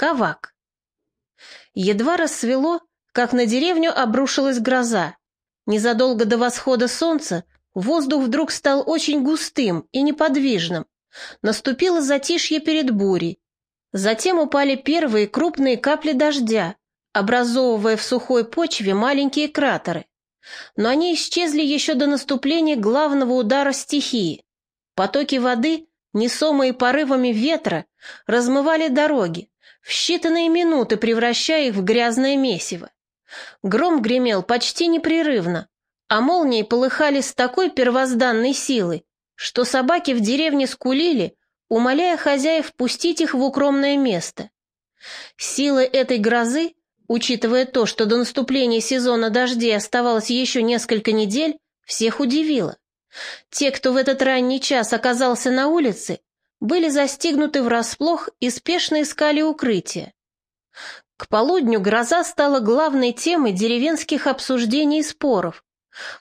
Кавак. Едва рассвело, как на деревню обрушилась гроза. Незадолго до восхода солнца воздух вдруг стал очень густым и неподвижным. Наступило затишье перед бурей. Затем упали первые крупные капли дождя, образовывая в сухой почве маленькие кратеры. Но они исчезли еще до наступления главного удара стихии. Потоки воды, несомые порывами ветра, размывали дороги, в считанные минуты превращая их в грязное месиво. Гром гремел почти непрерывно, а молнии полыхали с такой первозданной силой, что собаки в деревне скулили, умоляя хозяев пустить их в укромное место. Сила этой грозы, учитывая то, что до наступления сезона дождей оставалось еще несколько недель, всех удивила. Те, кто в этот ранний час оказался на улице, были застигнуты врасплох и спешно искали укрытие. К полудню гроза стала главной темой деревенских обсуждений и споров,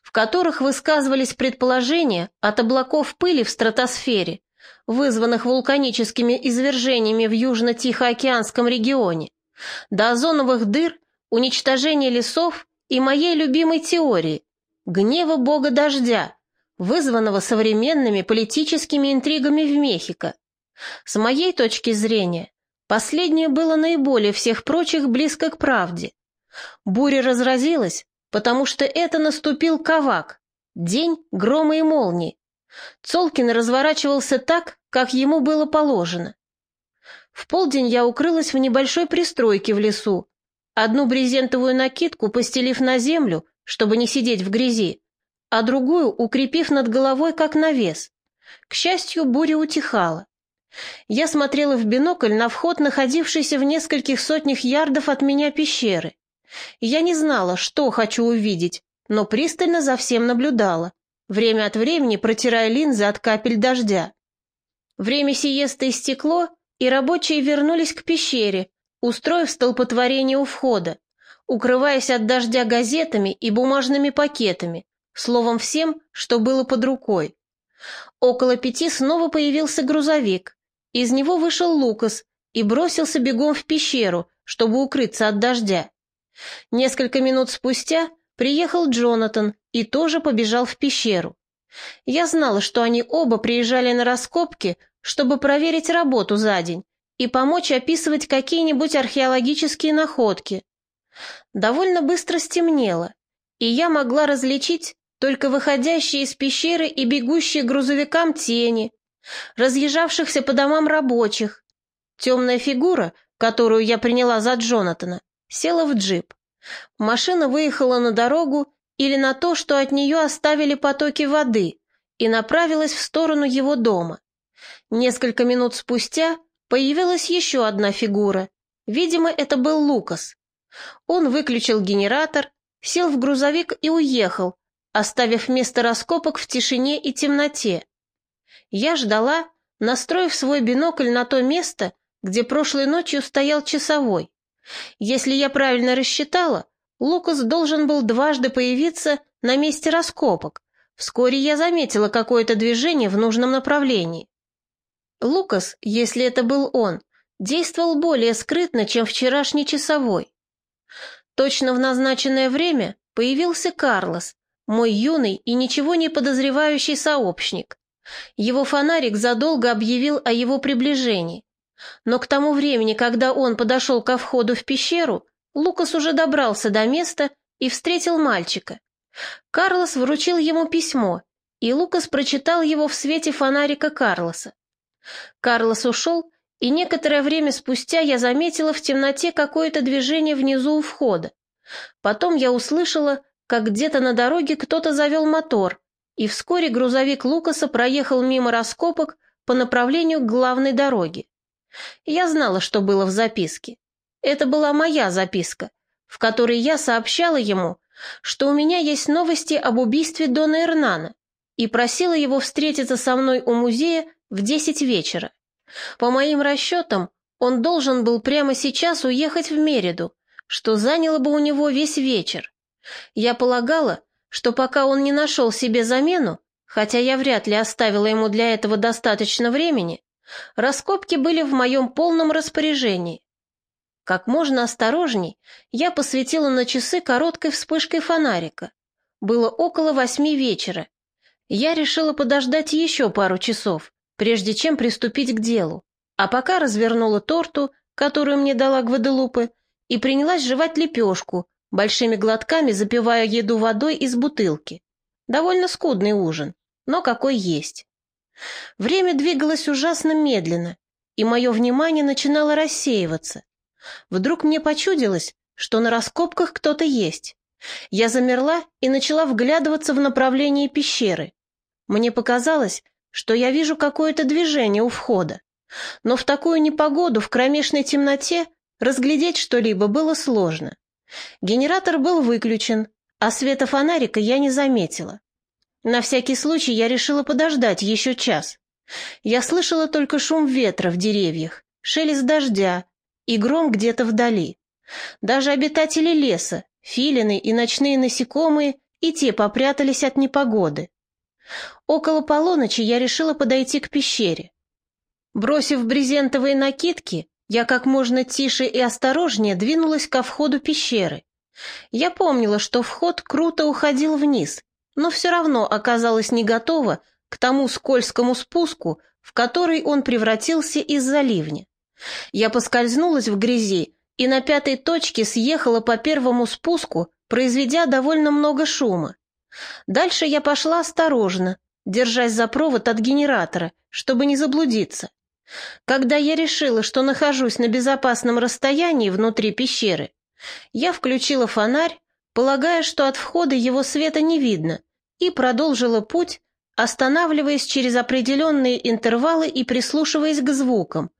в которых высказывались предположения от облаков пыли в стратосфере, вызванных вулканическими извержениями в Южно-Тихоокеанском регионе, до озоновых дыр, уничтожения лесов и моей любимой теории – гнева бога дождя – вызванного современными политическими интригами в Мехико. С моей точки зрения, последнее было наиболее всех прочих близко к правде. Буря разразилась, потому что это наступил Кавак, день грома и молнии. Цолкин разворачивался так, как ему было положено. В полдень я укрылась в небольшой пристройке в лесу, одну брезентовую накидку постелив на землю, чтобы не сидеть в грязи, а другую укрепив над головой как навес. К счастью, буря утихала. Я смотрела в бинокль на вход, находившийся в нескольких сотнях ярдов от меня пещеры. Я не знала, что хочу увидеть, но пристально за всем наблюдала, время от времени протирая линзы от капель дождя. Время сиесты истекло, и рабочие вернулись к пещере, устроив столпотворение у входа, укрываясь от дождя газетами и бумажными пакетами, словом всем, что было под рукой. Около пяти снова появился грузовик. Из него вышел Лукас и бросился бегом в пещеру, чтобы укрыться от дождя. Несколько минут спустя приехал Джонатан и тоже побежал в пещеру. Я знала, что они оба приезжали на раскопки, чтобы проверить работу за день и помочь описывать какие-нибудь археологические находки. Довольно быстро стемнело, и я могла различить только выходящие из пещеры и бегущие грузовикам тени, разъезжавшихся по домам рабочих. Темная фигура, которую я приняла за Джонатана, села в джип. Машина выехала на дорогу или на то, что от нее оставили потоки воды, и направилась в сторону его дома. Несколько минут спустя появилась еще одна фигура. Видимо, это был Лукас. Он выключил генератор, сел в грузовик и уехал, оставив место раскопок в тишине и темноте. Я ждала, настроив свой бинокль на то место, где прошлой ночью стоял часовой. Если я правильно рассчитала, Лукас должен был дважды появиться на месте раскопок. Вскоре я заметила какое-то движение в нужном направлении. Лукас, если это был он, действовал более скрытно, чем вчерашний часовой. Точно в назначенное время появился Карлос, мой юный и ничего не подозревающий сообщник. Его фонарик задолго объявил о его приближении. Но к тому времени, когда он подошел ко входу в пещеру, Лукас уже добрался до места и встретил мальчика. Карлос вручил ему письмо, и Лукас прочитал его в свете фонарика Карлоса. Карлос ушел, и некоторое время спустя я заметила в темноте какое-то движение внизу у входа. Потом я услышала, как где-то на дороге кто-то завел мотор, и вскоре грузовик Лукаса проехал мимо раскопок по направлению к главной дороге. Я знала, что было в записке. Это была моя записка, в которой я сообщала ему, что у меня есть новости об убийстве Дона Эрнана, и просила его встретиться со мной у музея в десять вечера. По моим расчетам, он должен был прямо сейчас уехать в Мериду, что заняло бы у него весь вечер. Я полагала, что пока он не нашел себе замену, хотя я вряд ли оставила ему для этого достаточно времени, раскопки были в моем полном распоряжении. Как можно осторожней, я посветила на часы короткой вспышкой фонарика. Было около восьми вечера. Я решила подождать еще пару часов, прежде чем приступить к делу, а пока развернула торту, которую мне дала Гваделупе, и принялась жевать лепешку, большими глотками запивая еду водой из бутылки. Довольно скудный ужин, но какой есть. Время двигалось ужасно медленно, и мое внимание начинало рассеиваться. Вдруг мне почудилось, что на раскопках кто-то есть. Я замерла и начала вглядываться в направлении пещеры. Мне показалось, что я вижу какое-то движение у входа. Но в такую непогоду в кромешной темноте разглядеть что-либо было сложно. Генератор был выключен, а света фонарика я не заметила. На всякий случай я решила подождать еще час. Я слышала только шум ветра в деревьях, шелест дождя, и гром где-то вдали. Даже обитатели леса, филины и ночные насекомые, и те попрятались от непогоды. Около полуночи я решила подойти к пещере. Бросив брезентовые накидки, я как можно тише и осторожнее двинулась ко входу пещеры. Я помнила, что вход круто уходил вниз, но все равно оказалась не готова к тому скользкому спуску, в который он превратился из-за ливня. Я поскользнулась в грязи и на пятой точке съехала по первому спуску, произведя довольно много шума. Дальше я пошла осторожно, держась за провод от генератора, чтобы не заблудиться. Когда я решила, что нахожусь на безопасном расстоянии внутри пещеры, я включила фонарь, полагая, что от входа его света не видно, и продолжила путь, останавливаясь через определенные интервалы и прислушиваясь к звукам,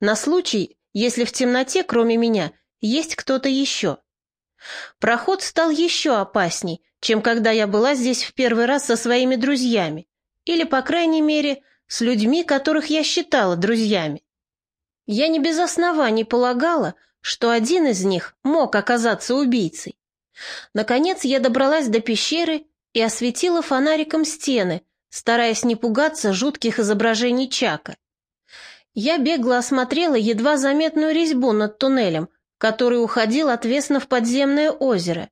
на случай, если в темноте, кроме меня, есть кто-то еще. Проход стал еще опасней, чем когда я была здесь в первый раз со своими друзьями, или, по крайней мере, с людьми, которых я считала друзьями. Я не без оснований полагала, что один из них мог оказаться убийцей. Наконец я добралась до пещеры и осветила фонариком стены, стараясь не пугаться жутких изображений Чака. Я бегло осмотрела едва заметную резьбу над туннелем, который уходил отвесно в подземное озеро,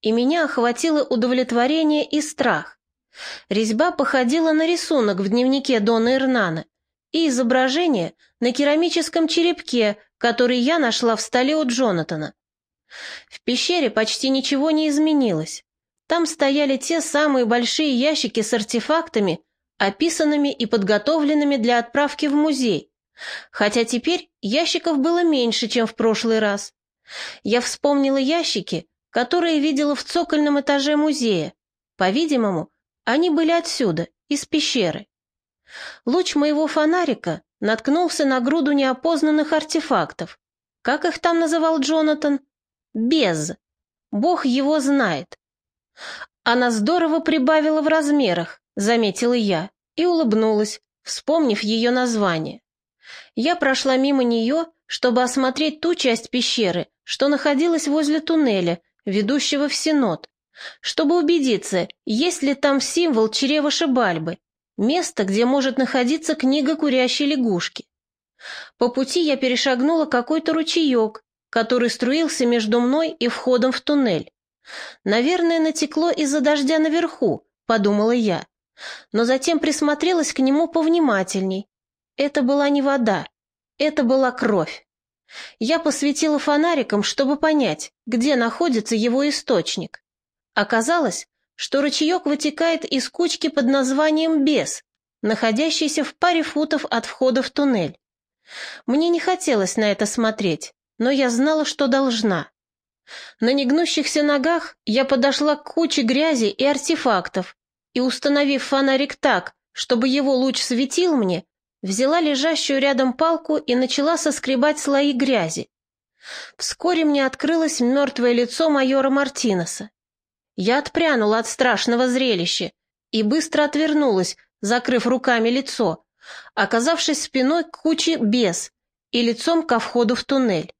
и меня охватило удовлетворение и страх. Резьба походила на рисунок в дневнике Дона Ирнана и изображение на керамическом черепке, который я нашла в столе у Джонатана. В пещере почти ничего не изменилось. Там стояли те самые большие ящики с артефактами, описанными и подготовленными для отправки в музей. Хотя теперь ящиков было меньше, чем в прошлый раз. Я вспомнила ящики, которые видела в цокольном этаже музея. По-видимому, они были отсюда, из пещеры. Луч моего фонарика наткнулся на груду неопознанных артефактов. Как их там называл Джонатан? Без. Бог его знает. Она здорово прибавила в размерах, заметила я и улыбнулась, вспомнив ее название. Я прошла мимо нее, чтобы осмотреть ту часть пещеры, что находилась возле туннеля, ведущего в Синод, чтобы убедиться, есть ли там символ чрева Шибальбы, место, где может находиться книга курящей лягушки. По пути я перешагнула какой-то ручеек, который струился между мной и входом в туннель. Наверное, натекло из-за дождя наверху, подумала я, но затем присмотрелась к нему повнимательней. Это была не вода, это была кровь. Я посветила фонариком, чтобы понять, где находится его источник. Оказалось, что ручеек вытекает из кучки под названием «Бес», находящейся в паре футов от входа в туннель. Мне не хотелось на это смотреть, но я знала, что должна. На негнущихся ногах я подошла к куче грязи и артефактов и, установив фонарик так, чтобы его луч светил мне, взяла лежащую рядом палку и начала соскребать слои грязи. Вскоре мне открылось мертвое лицо майора Мартинеса. Я отпрянула от страшного зрелища и быстро отвернулась, закрыв руками лицо, оказавшись спиной к куче бес и лицом ко входу в туннель.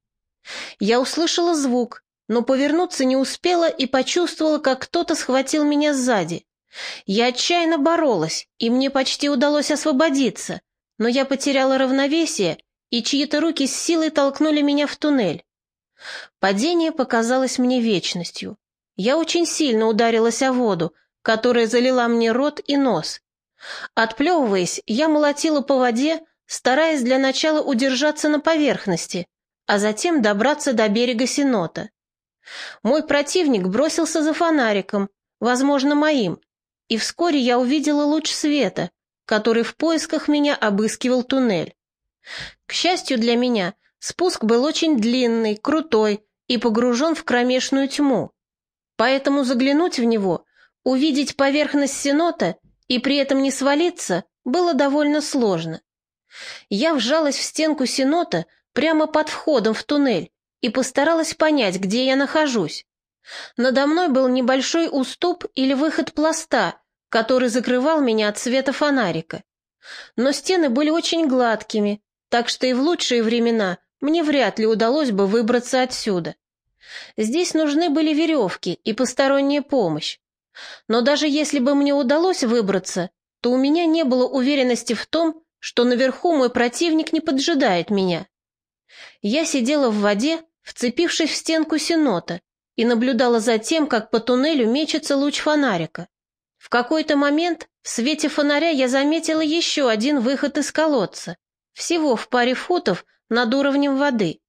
Я услышала звук, но повернуться не успела и почувствовала, как кто-то схватил меня сзади. Я отчаянно боролась, и мне почти удалось освободиться, но я потеряла равновесие, и чьи-то руки с силой толкнули меня в туннель. Падение показалось мне вечностью. Я очень сильно ударилась о воду, которая залила мне рот и нос. Отплевываясь, я молотила по воде, стараясь для начала удержаться на поверхности, а затем добраться до берега Синота. Мой противник бросился за фонариком, возможно, моим, и вскоре я увидела луч света, который в поисках меня обыскивал туннель. К счастью для меня, спуск был очень длинный, крутой и погружен в кромешную тьму. Поэтому заглянуть в него, увидеть поверхность Синота и при этом не свалиться было довольно сложно. Я вжалась в стенку Синота прямо под входом в туннель и постаралась понять, где я нахожусь. Надо мной был небольшой уступ или выход пласта, который закрывал меня от света фонарика. Но стены были очень гладкими, так что и в лучшие времена мне вряд ли удалось бы выбраться отсюда. Здесь нужны были веревки и посторонняя помощь. Но даже если бы мне удалось выбраться, то у меня не было уверенности в том, что наверху мой противник не поджидает меня. Я сидела в воде, вцепившись в стенку сенота, и наблюдала за тем, как по туннелю мечется луч фонарика. В какой-то момент в свете фонаря я заметила еще один выход из колодца, всего в паре футов над уровнем воды.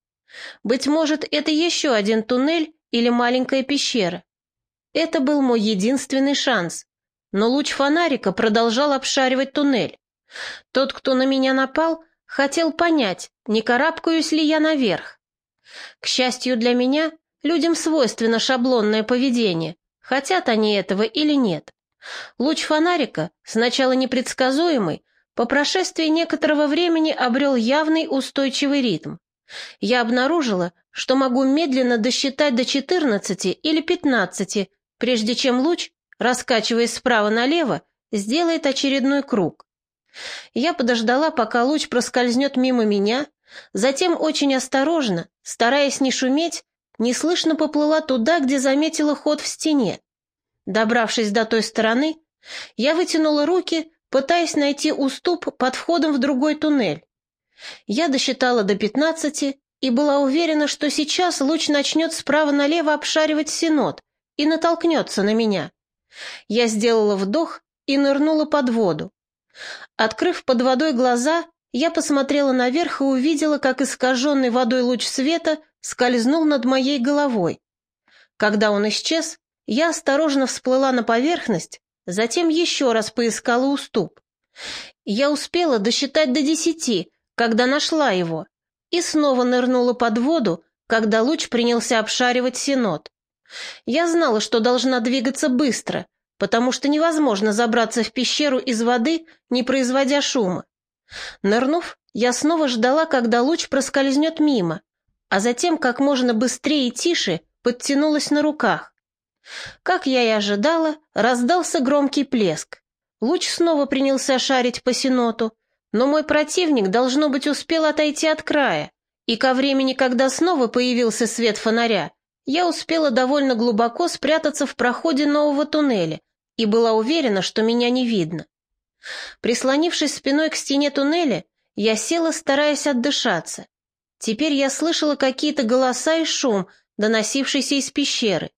Быть может, это еще один туннель или маленькая пещера. Это был мой единственный шанс. Но луч фонарика продолжал обшаривать туннель. Тот, кто на меня напал, хотел понять, не карабкаюсь ли я наверх. К счастью для меня, людям свойственно шаблонное поведение, хотят они этого или нет. Луч фонарика, сначала непредсказуемый, по прошествии некоторого времени обрел явный устойчивый ритм. Я обнаружила, что могу медленно досчитать до 14 или 15, прежде чем луч, раскачиваясь справа налево, сделает очередной круг. Я подождала, пока луч проскользнет мимо меня, затем очень осторожно, стараясь не шуметь, неслышно поплыла туда, где заметила ход в стене. Добравшись до той стороны, я вытянула руки, пытаясь найти уступ под входом в другой туннель. Я досчитала до пятнадцати и была уверена, что сейчас луч начнет справа налево обшаривать синод и натолкнется на меня. Я сделала вдох и нырнула под воду. Открыв под водой глаза, я посмотрела наверх и увидела, как искаженный водой луч света скользнул над моей головой. Когда он исчез, я осторожно всплыла на поверхность, затем еще раз поискала уступ. Я успела досчитать до десяти, когда нашла его, и снова нырнула под воду, когда луч принялся обшаривать синод. Я знала, что должна двигаться быстро, потому что невозможно забраться в пещеру из воды, не производя шума. Нырнув, я снова ждала, когда луч проскользнет мимо, а затем как можно быстрее и тише подтянулась на руках. Как я и ожидала, раздался громкий плеск. Луч снова принялся шарить по синоту, но мой противник, должно быть, успел отойти от края, и ко времени, когда снова появился свет фонаря, я успела довольно глубоко спрятаться в проходе нового туннеля и была уверена, что меня не видно. Прислонившись спиной к стене туннеля, я села, стараясь отдышаться. Теперь я слышала какие-то голоса и шум, доносившийся из пещеры.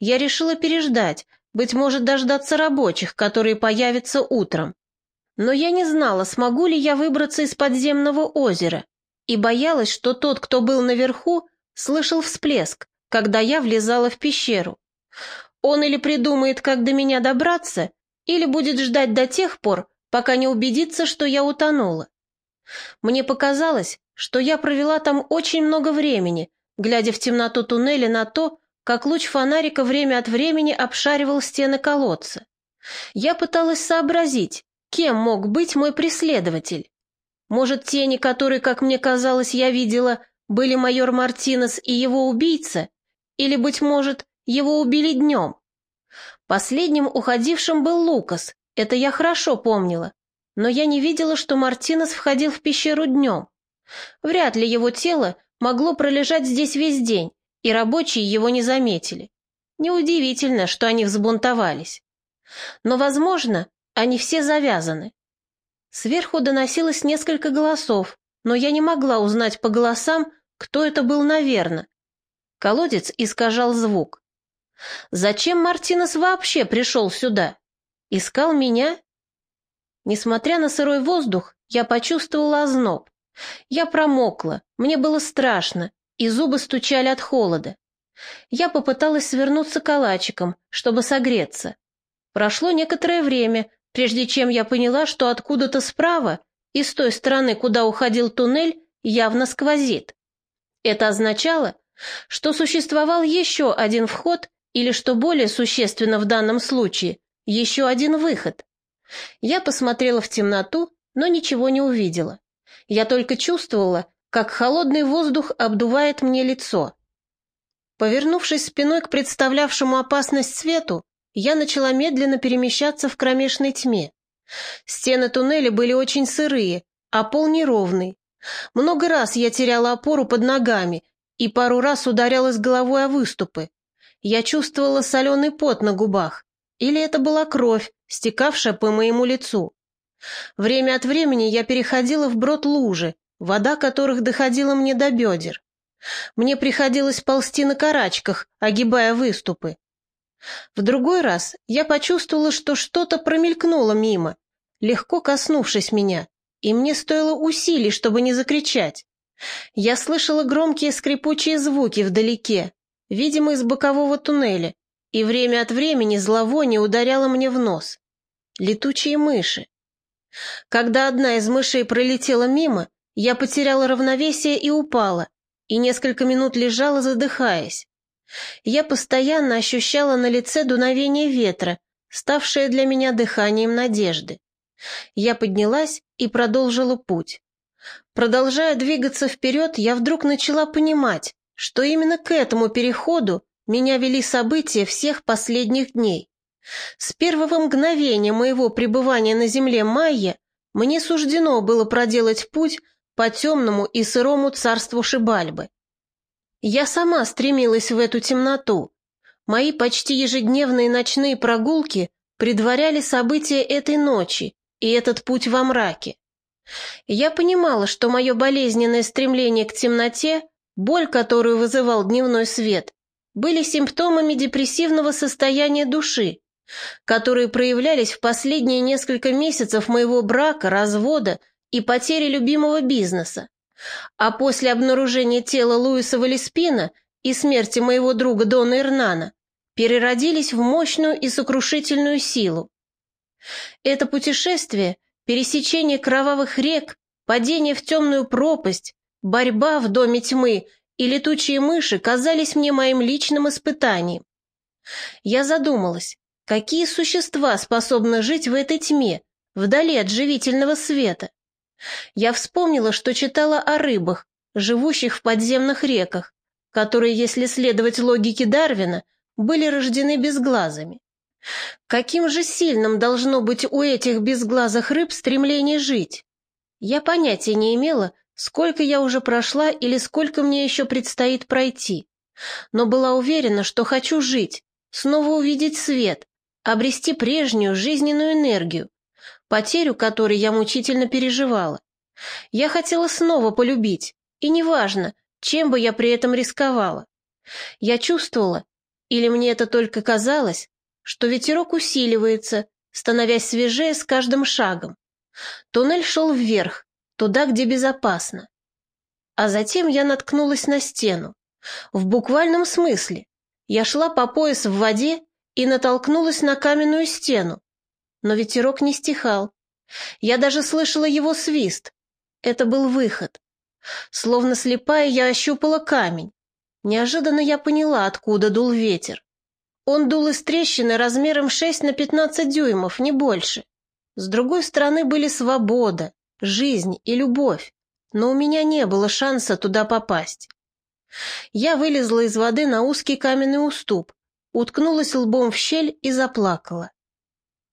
Я решила переждать, быть может, дождаться рабочих, которые появятся утром. Но я не знала, смогу ли я выбраться из подземного озера, и боялась, что тот, кто был наверху, слышал всплеск, когда я влезала в пещеру. Он или придумает, как до меня добраться, или будет ждать до тех пор, пока не убедится, что я утонула. Мне показалось, что я провела там очень много времени, глядя в темноту туннеля на то, как луч фонарика время от времени обшаривал стены колодца. Я пыталась сообразить, Кем мог быть мой преследователь? Может, тени, которые, как мне казалось, я видела, были майор Мартинес и его убийца? Или, быть может, его убили днем? Последним уходившим был Лукас, это я хорошо помнила. Но я не видела, что Мартинес входил в пещеру днем. Вряд ли его тело могло пролежать здесь весь день, и рабочие его не заметили. Неудивительно, что они взбунтовались. Но, возможно, они все завязаны. Сверху доносилось несколько голосов, но я не могла узнать по голосам, кто это был, наверное. Колодец искажал звук. Зачем Мартинес вообще пришел сюда? Искал меня? Несмотря на сырой воздух, я почувствовала озноб. Я промокла, мне было страшно, и зубы стучали от холода. Я попыталась свернуться калачиком, чтобы согреться. Прошло некоторое время, прежде чем я поняла, что откуда-то справа и с той стороны, куда уходил туннель, явно сквозит. Это означало, что существовал еще один вход или, что более существенно в данном случае, еще один выход. Я посмотрела в темноту, но ничего не увидела. Я только чувствовала, как холодный воздух обдувает мне лицо. Повернувшись спиной к представлявшему опасность свету, я начала медленно перемещаться в кромешной тьме. Стены туннеля были очень сырые, а пол неровный. Много раз я теряла опору под ногами и пару раз ударялась головой о выступы. Я чувствовала соленый пот на губах. Или это была кровь, стекавшая по моему лицу. Время от времени я переходила в брод лужи, вода которых доходила мне до бедер. Мне приходилось ползти на карачках, огибая выступы. В другой раз я почувствовала, что что-то промелькнуло мимо, легко коснувшись меня, и мне стоило усилий, чтобы не закричать. Я слышала громкие скрипучие звуки вдалеке, видимо, из бокового туннеля, и время от времени зловоние ударяло мне в нос. Летучие мыши. Когда одна из мышей пролетела мимо, я потеряла равновесие и упала, и несколько минут лежала, задыхаясь. Я постоянно ощущала на лице дуновение ветра, ставшее для меня дыханием надежды. Я поднялась и продолжила путь. Продолжая двигаться вперед, я вдруг начала понимать, что именно к этому переходу меня вели события всех последних дней. С первого мгновения моего пребывания на земле Майя мне суждено было проделать путь по темному и сырому царству Шибальбы. Я сама стремилась в эту темноту. Мои почти ежедневные ночные прогулки предваряли события этой ночи и этот путь во мраке. Я понимала, что мое болезненное стремление к темноте, боль, которую вызывал дневной свет, были симптомами депрессивного состояния души, которые проявлялись в последние несколько месяцев моего брака, развода и потери любимого бизнеса. А после обнаружения тела Луиса Валеспина и смерти моего друга Дона Ирнана переродились в мощную и сокрушительную силу. Это путешествие, пересечение кровавых рек, падение в темную пропасть, борьба в доме тьмы и летучие мыши казались мне моим личным испытанием. Я задумалась, какие существа способны жить в этой тьме, вдали от живительного света. Я вспомнила, что читала о рыбах, живущих в подземных реках, которые, если следовать логике Дарвина, были рождены безглазыми. Каким же сильным должно быть у этих безглазых рыб стремление жить? Я понятия не имела, сколько я уже прошла или сколько мне еще предстоит пройти, но была уверена, что хочу жить, снова увидеть свет, обрести прежнюю жизненную энергию, потерю которой я мучительно переживала. Я хотела снова полюбить, и неважно, чем бы я при этом рисковала. Я чувствовала, или мне это только казалось, что ветерок усиливается, становясь свежее с каждым шагом. Туннель шел вверх, туда, где безопасно. А затем я наткнулась на стену. В буквальном смысле. Я шла по пояс в воде и натолкнулась на каменную стену, но ветерок не стихал. Я даже слышала его свист. Это был выход. Словно слепая, я ощупала камень. Неожиданно я поняла, откуда дул ветер. Он дул из трещины размером 6 на 15 дюймов, не больше. С другой стороны были свобода, жизнь и любовь, но у меня не было шанса туда попасть. Я вылезла из воды на узкий каменный уступ, уткнулась лбом в щель и заплакала.